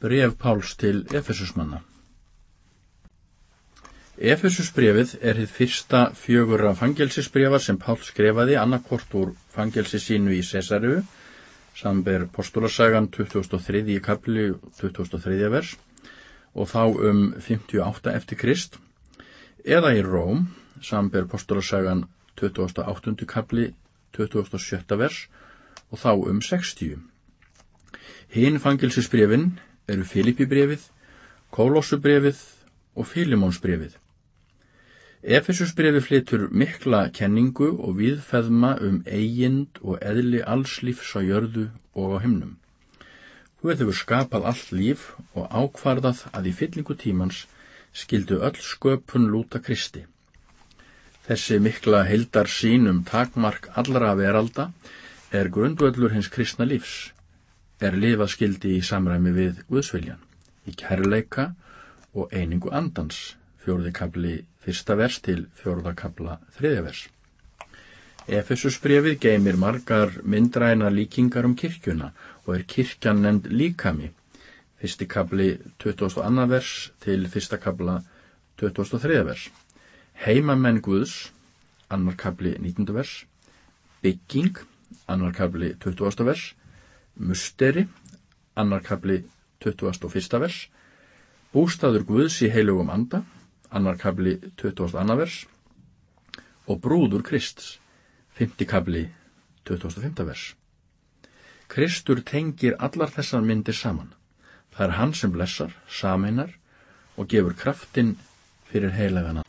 Bref Páls til Efesusmanna Efesusbrefið er hitt fyrsta fjögurra fangelsisbrefar sem Pál skrefaði annarkort úr fangelsi sínu í Cesariu, samber postulasagan 2003. kapli 2003. vers og þá um 58 eftir Krist, eða í Róm, samber postulasagan 28. kapli 27. vers og þá um 60. Hinn fangelsisbrefin eru Filipibrefið, Kólósubrefið og Filimónsbrefið. Efesusbrefi flytur mikla kenningu og viðfeðma um eigind og eðli alls lífs á jörðu og á himnum. Guð hefur skapað allt líf og ákvarðað að í fyllingu tímans skildu öll sköpun lúta Kristi. Þessi mikla heildar sín um takmark allra veralda er grundvöllur hins kristna lífs, er lifað skildi í samræmi við Guðsviljan, í kærleika og einingu andans, fjóruði kapli fyrsta vers til fjóruða kapla þriðja vers. Efesusbrefið geymir margar myndræna líkingar um kirkjuna og er kirkjan nefnd líkami, fyrsti kapli 22. vers til fyrsta kapla 23. vers. Heimamenn Guðs, annar kapli 19. vers. Bygging, annar kapli 20. vers. Musteri, annar kapli 21. vers. Bústaður Guðs í heilugum anda, annar kabli 22. vers og brúður Krist 5. kabli 25. vers Kristur tengir allar þessar myndir saman það er hann sem blessar, sameinar og gefur kraftin fyrir heilagana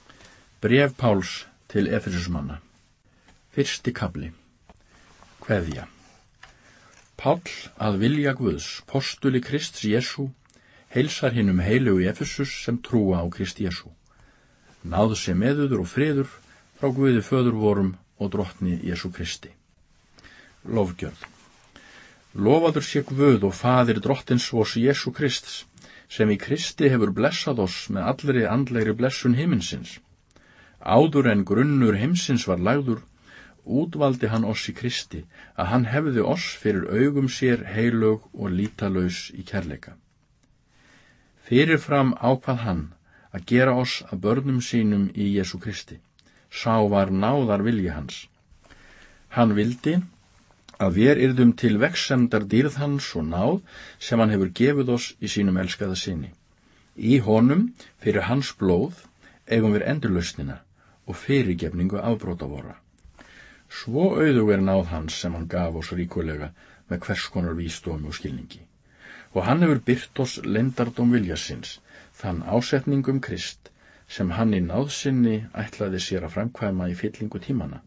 Bref Páls til Efesusmanna Fyrsti kabli Kveðja Pál að vilja Guðs, postuli Krist Jésu, heilsar hinn um heilu í Efesus sem trúa á Krist Jésu náð sem meðuður og friður frá Guði föður vorum og drottni Jésu Kristi. Lofgjörð Lofaður sé Guð og fadir drottins vors Jésu Krist sem í Kristi hefur blessað oss með allri andlegri blessun himinsins. Áður en grunnur heimsins var lagður, útvaldi hann oss í Kristi að hann hefði oss fyrir augum sér heilög og lítalös í kærleika. Fyrirfram ákvað hann að gera oss að börnum sínum í Jésu Kristi. Sá var náðar vilji hans. Hann vildi að við yrðum til veksemdar dýrð hans og náð sem hann hefur gefið oss í sínum elskaða sinni. Í honum, fyrir hans blóð, eigum við endurlausnina og fyrirgefningu afbróta vora. Svo auðug er náð hans sem hann gaf oss ríkulega með hvers konar vísdómi og skilningi. Og hann hefur byrt oss lendardóm viljasins þann ásetningum Krist sem hann í náðsynni ætlaði sér að framkvæma í fyllingu tímana,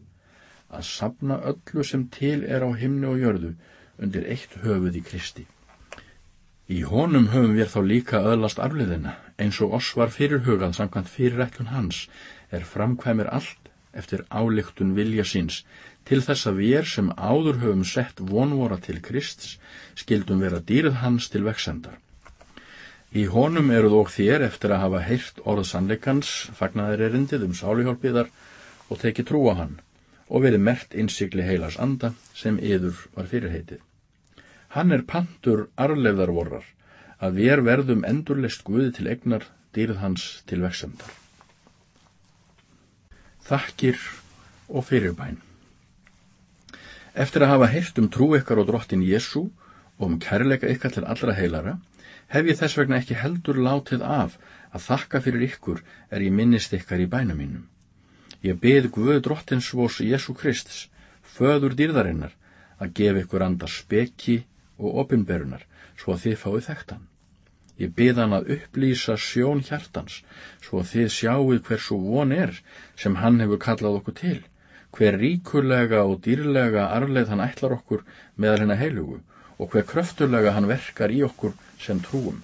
að sapna öllu sem til er á himnu og jörðu undir eitt höfuð í Kristi. Í honum höfum við þá líka öðlast arfliðina, eins og oss var fyrirhugað samkvæmt fyrirætlun hans, er framkvæmir allt eftir álíktun vilja síns, til þess að við sem áður höfum sett vonvora til Krists, skildum vera dýrð hans til veksendar. Í honum eruð og þér eftir að hafa heyrt orð sannleikans, fagnaðir erindið um sáluhjálpiðar og tekið trú á hann og verið mert innsikli heilas anda sem yður var fyrirheitið. Hann er pantur arleifðarvorrar að við verðum endurlist Guði til egnar dýrð hans til veksemdar. Þakkir og fyrirbæn Eftir að hafa heyrt um trú ykkar og drottin Jésu og um kærleika ykkar til allra heilara, hef ég þess vegna ekki heldur látið af að þakka fyrir ykkur er ég minnist ykkar í bænum mínum. Ég beð Guð drottins vors Jésu Kristus, föður dýrðarinnar, að gefa ykkur andar speki og opinberunar, svo að þið fáið þekktan. Ég bið hann að upplýsa sjón hjartans, svo þið sjáuð hversu von er sem hann hefur kallað okkur til, hver ríkulega og dýrlega arleið hann ætlar okkur meðal hennar heilugu og hver kröftulega hann verkar í okkur sem trúum.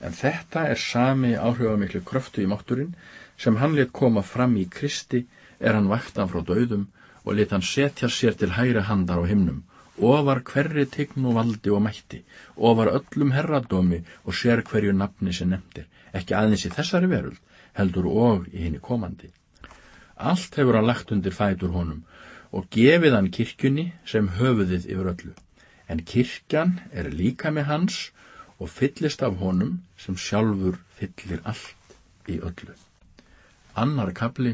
En þetta er sami áhrifamiklu kröftu í mátturinn sem hann let koma fram í Kristi er hann vaktan frá döðum og let hann setja sér til hægri handar á himnum og var hverri tign og valdi og mætti og var öllum herradómi og sér hverju nafni sem nefndir, ekki aðeins í þessari veruld, heldur og í henni komandi. Allt hefur hann lagt undir fætur honum og gefið hann kirkjunni sem höfuðið yfir öllu en kirkjan er líka með hans og fyllist af honum sem sjálfur fyllir allt í öllu. Annar kapli,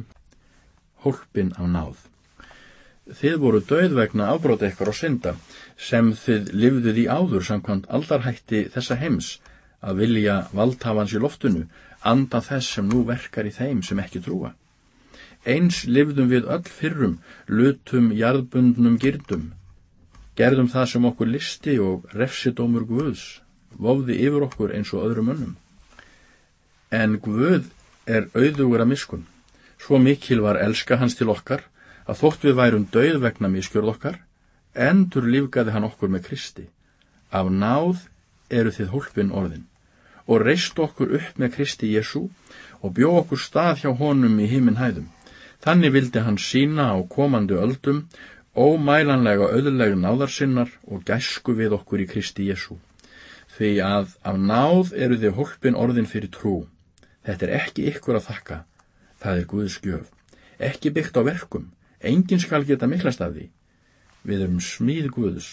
hólpin af náð. Þið voru döð vegna afbróta ykkur á synda sem þið livðuð í áður samkvæmt aldarhætti þessa heims að vilja valdhafans í loftinu anda þess sem nú verkar í þeim sem ekki trúa. Eins livðum við öll fyrrum, lutum jarðbundnum girdum, gerðum það sem okkur listi og refsidómur Guðs, vofði yfir okkur eins og öðrum önnum. En Guð er auðugur að miskun. Svo mikil var elska hans til okkar að þótt við værum döið vegna miskjörð okkar, endur lífgaði hann okkur með Kristi. Af náð eru þið hólpin orðin og reist okkur upp með Kristi Jésu og bjó okkur stað hjá honum í himinn hæðum. Þannig vildi hann sína á komandi öldum ómælanlega auðleg náðarsinnar og gæsku við okkur í Kristi Jésu. Því að af náð eru þið hólpin orðin fyrir trú. Þetta er ekki ykkur að þakka. Það er Guðs gjöf. Ekki byggt á verkum. Engin skal geta miklast af því. Við erum smíð Guðs,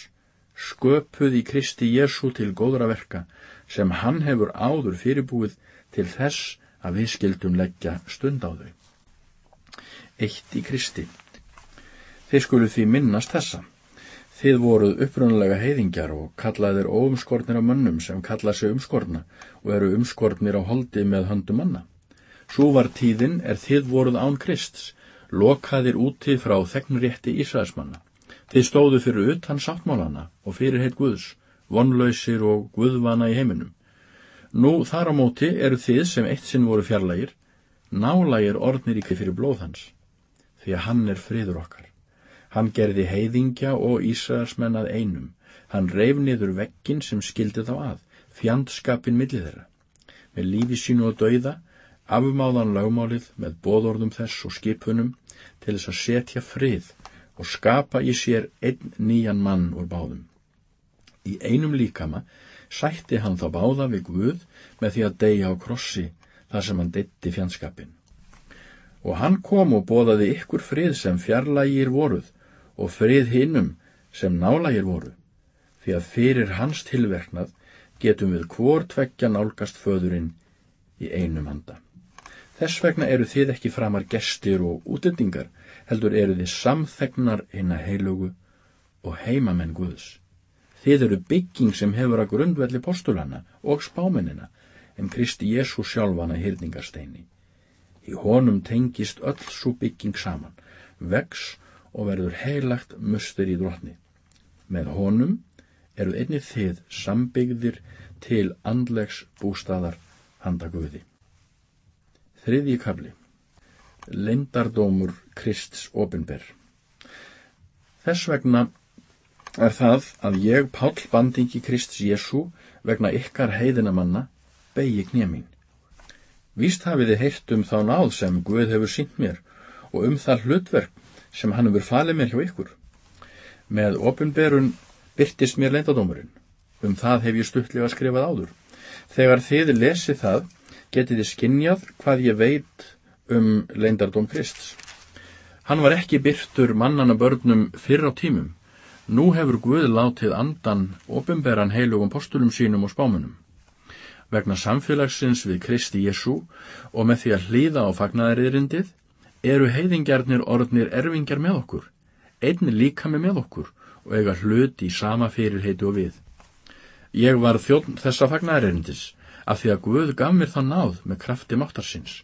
sköpuð í Kristi Jésu til góðra verka sem hann hefur áður fyrirbúið til þess að við skildum leggja stund á þau. Eitt í Kristi. Þið skulu því minnast þessa. Þið voruð upprunalega heiðingjar og kallaðir óumskornir af mönnum sem kalla sig umskorna og eru umskornir á holdi með höndum manna. Svo var tíðin er þið voruð án Krists, lokaðir úti frá þegnrétti Ísraelsmanna. Þið stóðu fyrir utan sáttmálana og fyrir heit Guðs, vonlausir og Guðvana í heiminum. Nú þar á móti eru þið sem eitt sinn voru fjarlægir, nálægir orðnir ykkur fyrir blóð hans, því að hann er friður okkar. Hann gerði heiðingja og Ísraelsmenn að einum. Hann reif niður vekkin sem skildi þá að, fjandskapin millið þeirra. Með lífi sínu og dauða, afmáðan lagmálið með bóðorðum þess og skipunum til þess að setja frið og skapa í sér einn nýjan mann úr báðum. Í einum líkama sætti hann þá báða við Guð með því að deyja á krossi þar sem hann deytti fjandskapin. Og hann kom og bóðaði ykkur frið sem fjarlægir voruð og frið hinnum sem nálægir voru, því að fyrir hans tilverknað getum við hvor tveggja nálgast föðurinn í einum handa. Þess vegna eru þið ekki framar gestir og útendingar, heldur eru þið samþegnar hinna heilugu og heimamenn Guðs. Þið eru bygging sem hefur að grundvelli postulana og spámennina en Kristi Jésu sjálfana hýrningarsteini. Í honum tengist öll svo bygging saman, vex og verður heilagt mustur í drotni. Með honum eru einnig þið sambyggðir til andlegs bústaðar handa Guði. Þriðji kabli Lindardómur Krists opinber Þess vegna er það að ég, Pál bandingi Krists Jésu, vegna ykkar heiðinamanna, begi knémin. Víst hafið þið heyrt um þá náð sem Guð hefur sínt mér og um það hlutverk sem hann hefur falið mér hjá ykkur. Með opinberun byrtist mér leindadómurinn. Um það hef ég stuttlega skrifað áður. Þegar þið lesið það, getið þið skinnjað hvað ég veit um leindardóm Krist. Hann var ekki byrtur mannana börnum fyrr á tímum. Nú hefur Guð látið andan opinberan heilugum postulum sínum og spámunum. Vegna samfélagsins við Kristi Jésu og með því að hlýða á fagnæðariðrindið eru heiðingjarnir orðnir erfingjar með okkur, einn líkami með okkur og eiga hlut í sama fyrirheiti og við. Ég var þjóðn þessa fagnærendis af því að Guð gaf mér það náð með krafti máttarsins.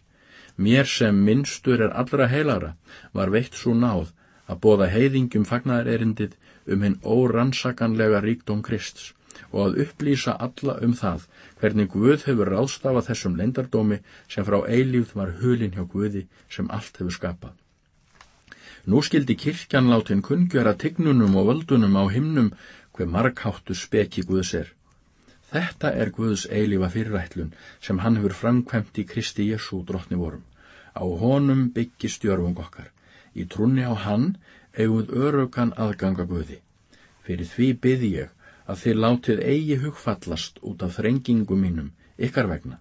Mér sem minnstur er allra heilara var veitt svo náð að bóða heiðingjum fagnærendið um hinn órannsakanlega ríkdóm Krists og að upplýsa alla um það hvernig Guð hefur ráðstafað þessum lendardómi sem frá eilífð var hulin hjá Guði sem allt hefur skapað. Nú skildi kirkjan látin kungjara tignunum og völdunum á himnum hver markháttu speki Guðs er. Þetta er Guðs eilífa fyrirætlun sem hann hefur framkvæmt í Kristi Jésu drottni vorum. Á honum byggist jörfung okkar. Í trunni á hann eiguð örugan aðganga Guði. Fyrir því byði ég að þið látið eigi hugfallast út af þrengingum mínum ykkar vegna,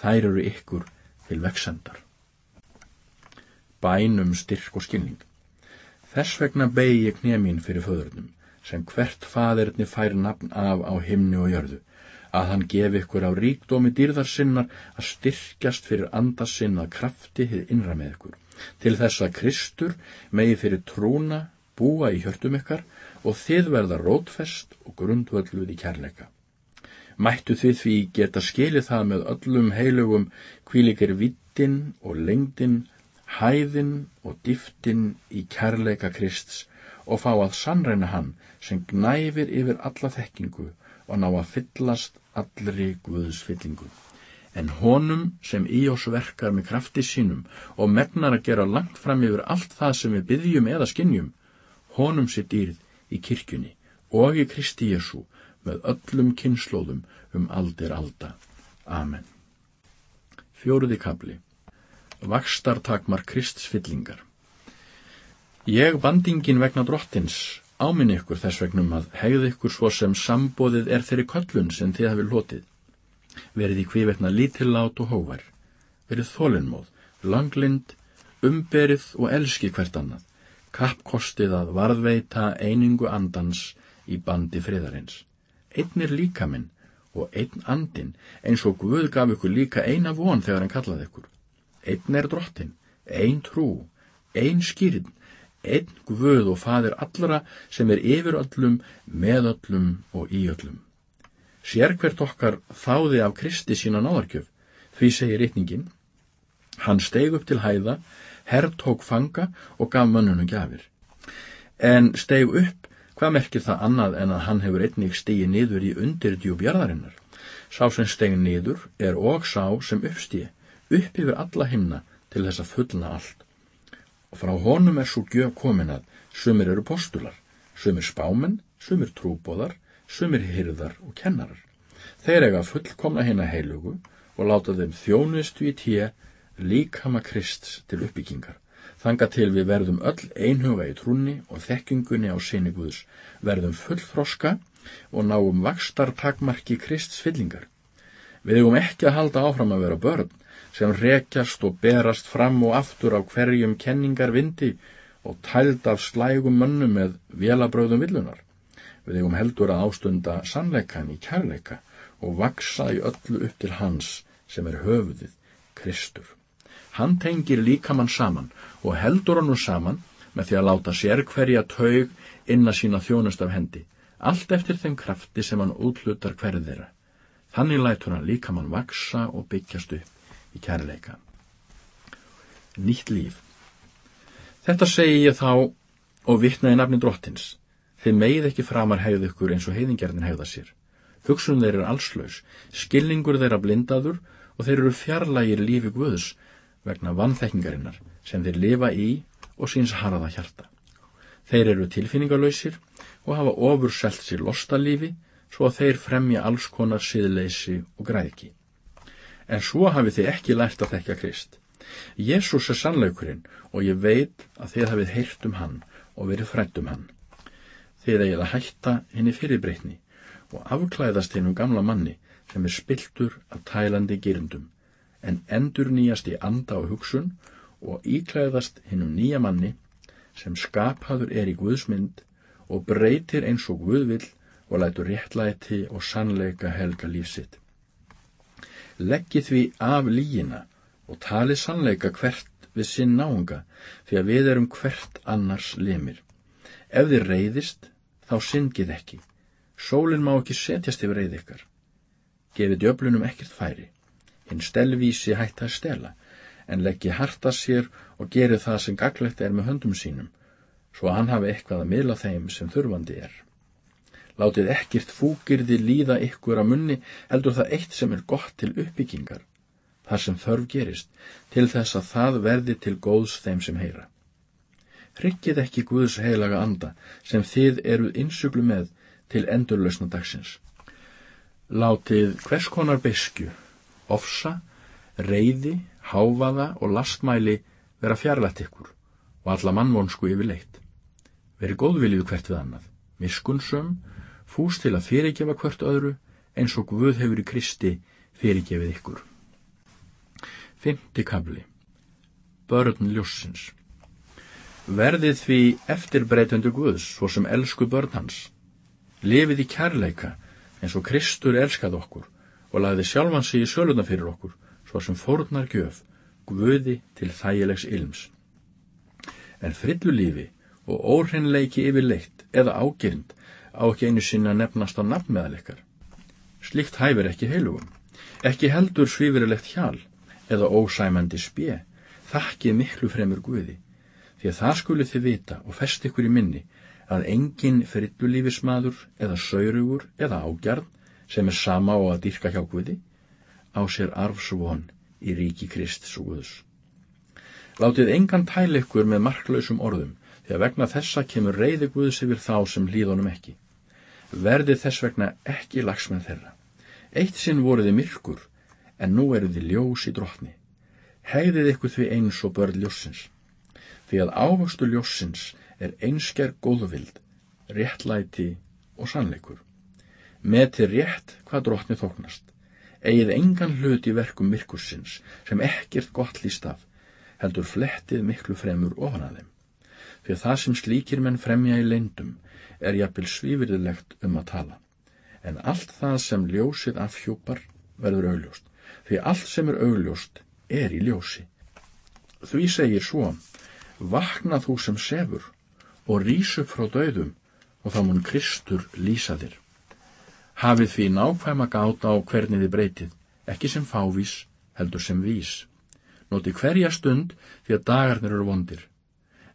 þær eru ykkur til veksendar. Bænum styrk og skilning. Þess vegna begi ég knjemín fyrir föðurnum, sem hvert faðirni fær nafn af á himni og jörðu, að hann gefi ykkur á ríkdómi dýrðar sinnar að styrkjast fyrir andasinn að krafti hefur innra með ykkur, til þess að Kristur megi fyrir trúna búa í hjörtum ykkar og þið verða rótfest og grundvölduð í kærleika. Mættu þið því geta skilið það með öllum heilugum kvílikir vittin og lengdin, hæðin og dýftin í kærleika Krists og fá að sannreina hann sem gnæfir yfir alla þekkingu og ná að fyllast allri Guðsfyllingu. En honum sem í oss verkar með krafti sínum og megnar að gera langt fram yfir allt það sem við byggjum eða skinnjum, honum sér dýrð í kirkjunni og í Kristi Jésu með öllum kynnslóðum um aldir alda. Amen. Fjóruði kabli Vakstartakmar Kristsfyllingar Ég bandingin vegna drottins Áminn ykkur þess vegnum að hegð ykkur svo sem sambóðið er þeirri köllun sem þið hafi lotið. Verið í kvívetna lítillát og hóvar. Verið þólinnmóð, langlind, umberið og elski hvert annað. Kappkostið að varðveita einingu andans í bandi friðarins. Einn er líka minn og einn andin eins og Guð gaf ykkur líka eina von þegar hann kallaði ykkur. Einn er drottin, einn trú, einn skýrinn einn Guð og fadir allra sem er yfir öllum, með öllum og í öllum. Sér hvert okkar þáði af Kristi sína náðarkjöf, því segir ytningin, hann steig upp til hæða, herr tók fanga og gaf mönnunum gafir. En steig upp, hvað merkir það annað en að hann hefur einnig stegið niður í undirdjúbjarðarinnar? Sá sem steig niður er og sá sem uppstíði, upp yfir alla himna til þess að fullna allt frá honum er svo gjöf komin að sumir eru postular, sumir spámen, sumir trúbóðar, sumir hyrðar og kennarar. Þeir eiga fullkomna hérna heilugu og láta þeim þjónustu í tíu líkama Krist til uppbyggingar. Þanga til við verðum öll einhuga í trúni og þekkingunni á sinni Guðs, verðum fullfroska og náum vakstar takmarki Krists fyllingar. Við eigum ekki að halda áfram að vera börn, sem rekjast og berast fram og aftur á hverjum kenningar vindi og tæld af slægum mönnum með vélabröðum villunar. Við eigum heldur að ástunda sannleikan í kærleika og vaksa í öllu upp til hans sem er höfuðið, Kristur. Hann tengir líkamann saman og heldur hann úr saman með því að láta sér hverja taug inna sína þjónust af hendi, allt eftir þeim krafti sem hann útlutar hverð þeirra. Þannig lætur hann líkamann vaksa og byggjast upp í kærleika. Nýtt líf. Þetta segi ég þá og vittnaði nafni drottins. Þið megið ekki framar hegðu ykkur eins og heiðingjarnin hegða sér. Hugsun þeir eru allslaus, skilningur þeirra blindaður og þeir eru fjarlægir lífi Guðs vegna vannþekkingarinnar sem þeir lifa í og síns harða hjarta. Þeir eru tilfinningarlausir og hafa ofur selt sér lostalífi svo að þeir fremja alls konar siðleysi og græðki en svo hafið þið ekki lært að þekka Krist. Jésús er sannleikurinn og ég veit að þið hafið heyrt um hann og verið frætt um hann. Þið eigið að hætta henni fyrirbreytni og afklæðast hennum gamla manni sem er spiltur af tælandi gyrndum, en endur nýjast í anda og hugsun og íklæðast hennum nýja manni sem skaphaður er í Guðsmynd og breytir eins og Guð vil og lætur réttlæti og sannleika helga lífsitt leggji því af lígina og tali sannleika hvert við sinn náunga því að við erum hvert annars limir. Ef þið reyðist, þá syngið ekki. Sólinn má ekki setjast yfir reyð ykkar. Gefið djöflunum ekkert færi. Hinn stelvísi hætti að stela, en leggji harta sér og geri það sem gaglegt er með höndum sínum, svo hann hafi eitthvað að miðla þeim sem þurfandi er. Látið ekkert fúkirði líða ykkur að munni, heldur það eitt sem er gott til uppbyggingar, þar sem þörf gerist, til þess að það verði til góðs þeim sem heyra. Rykkið ekki Guðs heilaga anda, sem þið eruð insuglu með til endurlausna dagsins. Látið hvers konar besku, ofsa, reyði, háfaða og lastmæli vera fjarlætt ykkur og alla mannvonsku yfir leitt. Veri góðviljið hvert við annað, miskunnsum, fús til að fyrirgefa hvert öðru eins og Guð hefur í Kristi fyrirgefið ykkur. Fymti kabli Börn ljósins Verðið því eftirbreytundu Guðs svo sem elsku börn hans. Lefið í kærleika, eins og Kristur elskað okkur og lagði sjálfan sig í söluna fyrir okkur, svo sem fórnar gjöf, guði til þægilegs ilms. En frillulífi og óhreinleiki yfir leitt eða ágerind á ekki einu sinna nefnast á nafnmeðaleikar. Slikt hæfir ekki heilugum. Ekki heldur svífirilegt hjál eða ósæmandi spje, þakkið miklu fremur guði, því að það skuli þið vita og fest ykkur í minni að engin frillulífismadur eða saurugur eða ágjarn sem er sama á að dýrka hjá guði á sér arfsvon í ríki Krist súðus. Látið engan tæl ykkur með marklausum orðum því að vegna þessa kemur reyði Guðs yfir þá sem hlýðunum ekki. Verði þess vegna ekki lagsmenn þeirra. Eitt sinn voruði myrkur, en nú eru þið ljós í drotni. Hegðið ykkur því eins og börn ljósins. Því að ávöxtu ljósins er einsker góðvild, réttlæti og sannleikur. Metið rétt hvað drotni þóknast. Egið engan hlut í verkum myrkursins sem ekkert gott líst af, heldur flettið miklu fremur ofan að þeim því að það sem slíkir menn fremja í leindum er jafnvel svífyrðilegt um að tala. En allt það sem ljósið afhjúpar verður augljóst, því allt sem er augljóst er í ljósi. Því segir svo, vakna þú sem sefur og rísu frá döðum og þá mun Kristur lýsa þér. Hafið því nákvæm að gáta á hvernig þið breytið, ekki sem fávís, heldur sem vís. Noti hverja stund því að dagarnir eru vondir.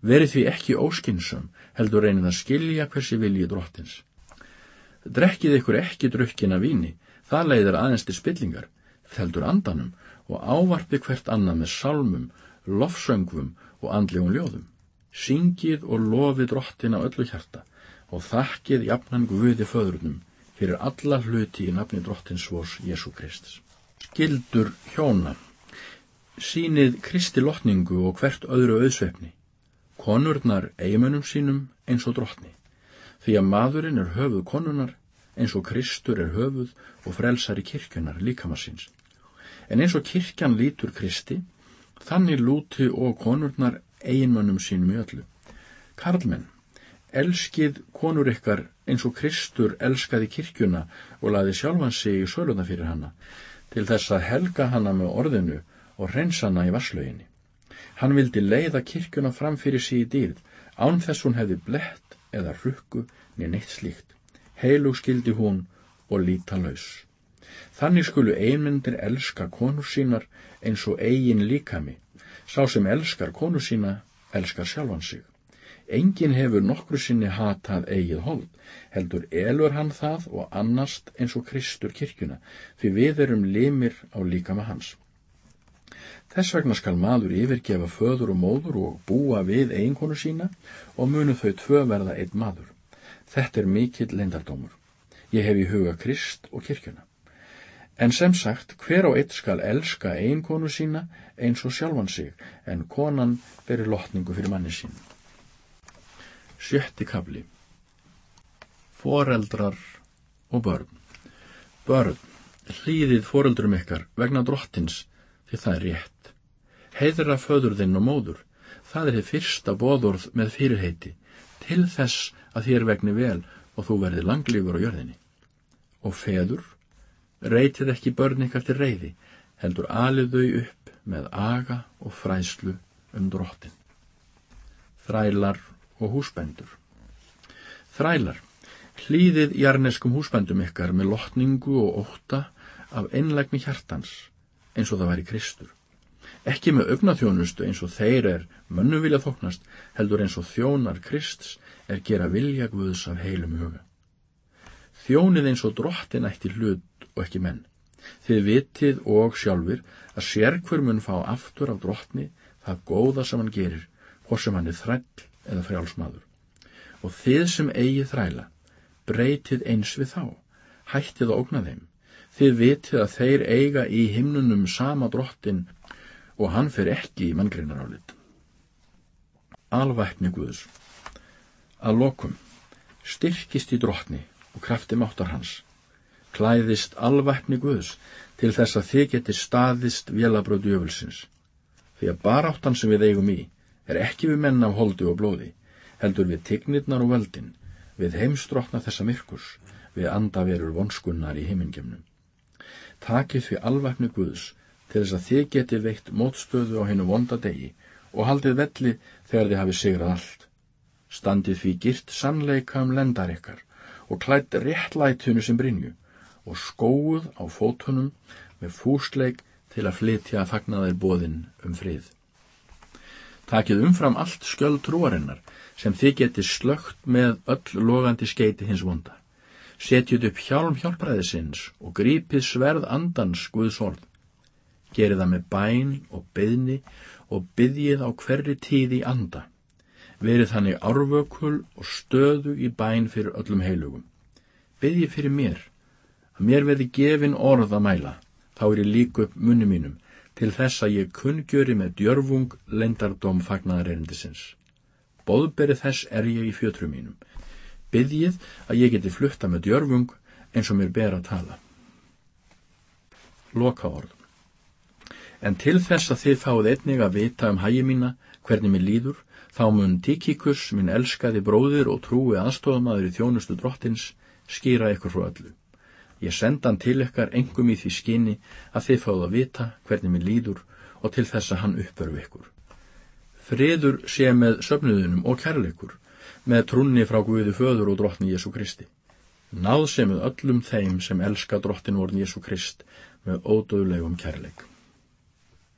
Verið því ekki óskinsum, heldur reynið að skilja hversi vilji drottins. Drekkið ykkur ekki drukkina víni, það leiðir aðeins til spillingar, heldur andanum og ávarpi hvert annað með salmum, lofsöngvum og andlegum ljóðum. Syngið og lofið drottin á öllu hjarta og þakkið jafnan guði föðrunum fyrir alla hluti í nafni drottins vors Jésu Kristus. Skildur hjóna, sínið Kristi lotningu og hvert öðru auðsvefni konurnar eiginmönnum sínum eins og drottni, því að maðurinn er höfuð konunar eins og Kristur er höfuð og frelsar í kirkjunar líkamassins. En eins og kirkjan lítur Kristi, þannig lúti og konurnar eiginmönnum sínum í öllu. Karlmenn, elskið konur ykkar eins og Kristur elskaði kirkjuna og laði sjálfan sig í söluna fyrir hanna, til þess að helga hanna með orðinu og hreinsana í varslöginni. Hann vildi leiða kirkjuna fram fyrir í dýrð, án þess hún hefði blett eða rukku niður neitt slíkt. Heilug skildi hún og líta laus. Þannig skulu einmyndir elska konur sínar eins og eigin líkami. Sá sem elskar konur sína, elskar sjálfan sig. Engin hefur nokkru sinni hatað eigið hold, heldur elur hann það og annast eins og Kristur kirkjuna, því við erum limir á líkama hans. Þess vegna skal maður yfirgefa föður og móður og búa við eiginkonu sína og munu þau tvö verða einn maður. Þetta er mikill leindardómur. Ég hef í huga Krist og kirkjuna. En sem sagt, hver á eitt skal elska eiginkonu sína eins og sjálfan sig, en konan beri lotningu fyrir manni sín. Sjötti kabli Foreldrar og börn Börn, hlýðið foreldrum ykkar vegna drottins því það er rétt heiðra föður þinn og móður, það er þið fyrsta bóðorð með fyrirheiti, til þess að þér vegni vel og þú verði langlífur á jörðinni. Og feður, reytið ekki börn ykkar til reyði, heldur alið þau upp með aga og fræslu um drottin. Þrælar og húsbendur Þrælar, hlýðið jarneskum húsbendum ykkar með lotningu og óta af einlegni hjartans, eins og það væri Kristur ekki með augnaþjónustu eins og þeir er mönnum vilja þóknast, heldur eins og þjónar Krists er gera vilja Guðs af heilum huga. Þjónið eins og drottin ætti hlut og ekki menn. Þið vitið og sjálfur að sérkver mun fá aftur af drottni það góða sem hann gerir, hvort sem hann er þræll eða frjálsmaður. Og þið sem eigi þræla, breytið eins við þá, hættið að ógna þeim. Þið vitið að þeir eiga í himnunum sama drottin og hann fer ekki í manngreinarálit. Alvæpni Guðs Að lokum styrkist í drotni og krafti máttar hans. Klæðist alvæpni Guðs til þess að þið getur staðist vélabröð djöfulsins. Því að baráttan sem við eigum í er ekki við menn af holdi og blóði, heldur við tignirnar og völdin, við heimstrotna þessa myrkurs, við andaverur vonskunnar í heimingemnum. Takið því alvæfni Guðs til þess að þið geti veitt mótstöðu á hennu vonda degi og haldið velli þegar þið hafið sigrað allt. Standið því girt sannleika um lendar ykkar og klætt réttlætunu sem brinju og skóuð á fótunum með fúsleik til að flytja að fagna þeir bóðinn um frið. Takið umfram allt skjöld trúarinnar sem þið geti slögt með öll logandi skeiti hins vonda. Setjut upp hjálm hjálpræðisins og grípið sverð andans Guðs orð. Gerið það með bæn og byðni og byðjið á hverri tíð í anda. Verið þannig árvökul og stöðu í bæn fyrir öllum heilugum. Byðjið fyrir mér, að mér veði gefin orð að mæla, þá er ég líka upp munni mínum til þess að ég kunngjöri með djörfung lendardóm fagnaðar erindisins. Bóðberið þess er ég í fjötrum mínum. Byðjið að ég geti flutta með djörfung eins og mér ber að tala. Loka orð. En til þess að þið fáið einnig að vita um hægi mína, hvernig mér líður, þá mun Tíkikus, minn elskaði bróðir og trúi aðstofamaður í þjónustu drottins, skýra ykkur frá öllu. Ég senda hann til ykkar engum í því skinni að þið fáið að vita hvernig mér líður og til þess að hann uppörfu ykkur. Friður sé með söfnuðunum og kærleikur, með trunni frá Guði föður og drottni Jésu Kristi. Náð sem með öllum þeim sem elska drottin vorn Jésu Krist með ódöðlegum kærleik.